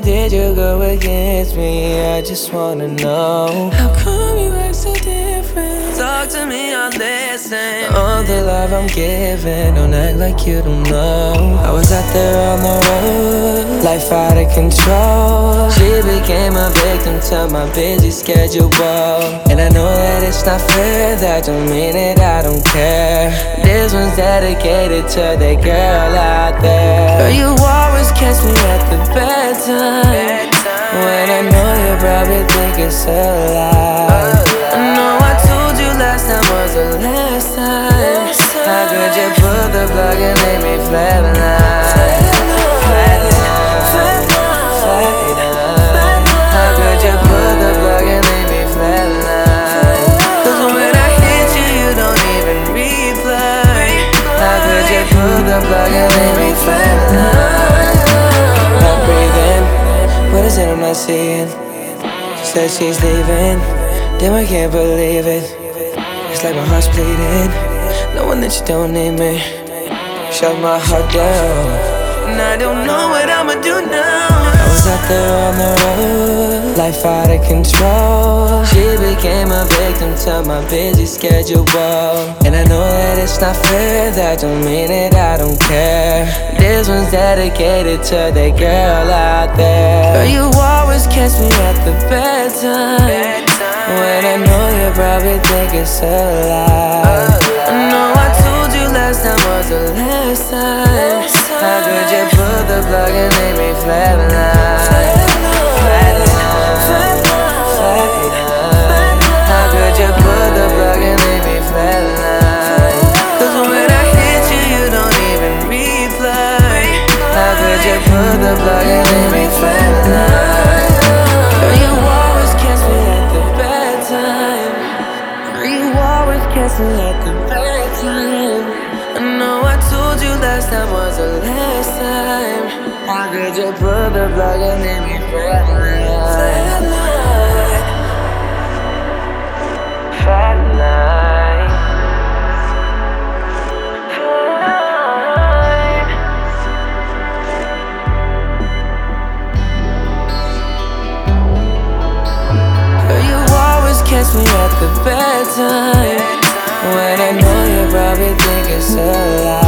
did you go against me? I just wanna know. How come you act so different? Talk to me, I'll listen. All the love I'm giving, don't act like you don't know. I was out there on the road, life out of control. She became a victim to my busy schedule. And I know that it's not fair, that don't mean it, I don't care. This one's dedicated to the girl out there. Girl, you always catch me at the bad time. When I know you probably think it's a and make me flatline? Flatline, flatline. How could you pull the plug and make me flatline? Cause when I hit you, you don't even reply. How could you pull the plug and make me flatline? What is it I'm not seeing? She said she's leaving, damn I can't believe it. It's like my heart's bleeding, knowing that you don't need me. Shut my heart down, and I don't know what I'ma do now. I was out there on the road, life out of control. She became a victim to my busy schedule. And I know that it's not fair, that don't mean it, I don't care. This one's dedicated to the girl out there. Girl, you always catch me at the bad time. When I know you probably think it's a time. How could you pull the plug and make me flatline? Flatline, flatline. How could you pull the plug and make me flatline? Cause when I hit you, you don't even reply. How could you pull the plug and make me time was the last time. How could you pull the plug and make me? Flatline. Flatline. Flatline. Girl, you always catch me at the bad. When I know you probably think it's a lie.